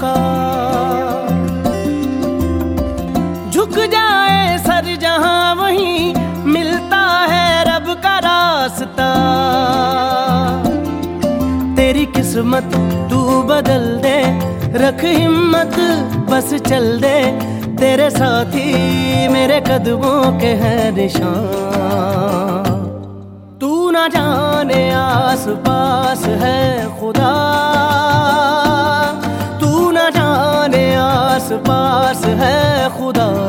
का झुक जाए सर जहाँ वहीं, मिलता है रब का रास्ता। तेरी किस्मत तू बदल दे, रख हिम्मत, बस चल दे। तेरे साथी मेरे कदमों के हैं निशान। तू ना जाने आस पास है खुदा। तू ना जाने आस पास है खुदा।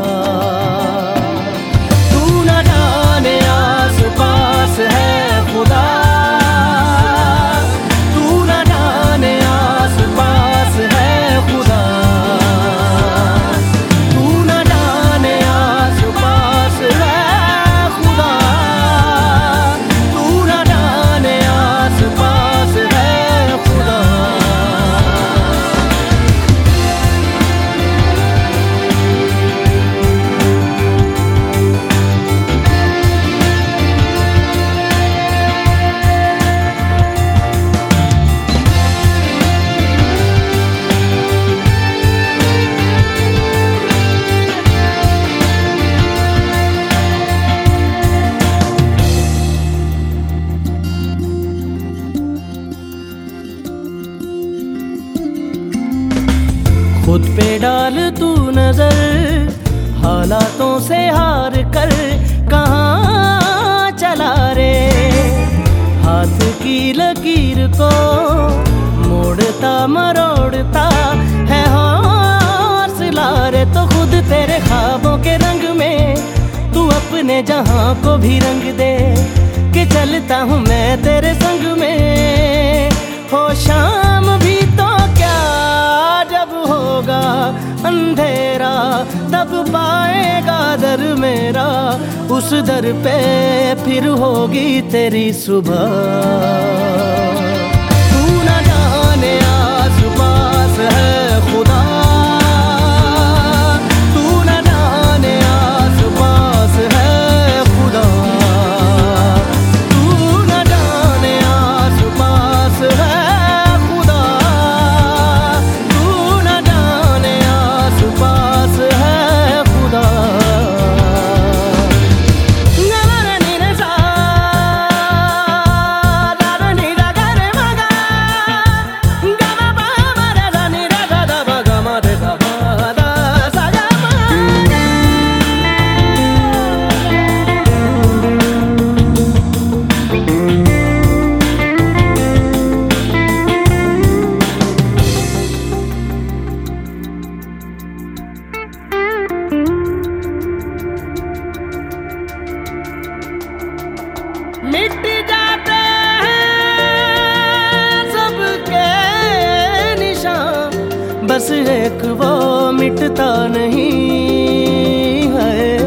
खुद पे डाल तू नज़र, हालातों से हार कर कहाँ चला रे? हाथ की लकीर को मोड़ता मरोड़ता है हौसला रे तो खुद तेरे ख्वाबों के रंग में तू अपने जहाँ को भी रंग दे, कि चलता हूँ मैं तेरे संग में। हो शाम भी अंधेरा तब पाएगा दर मेरा। उस दर पे फिर होगी तेरी सुबह। बस एक वो मिटता नहीं है।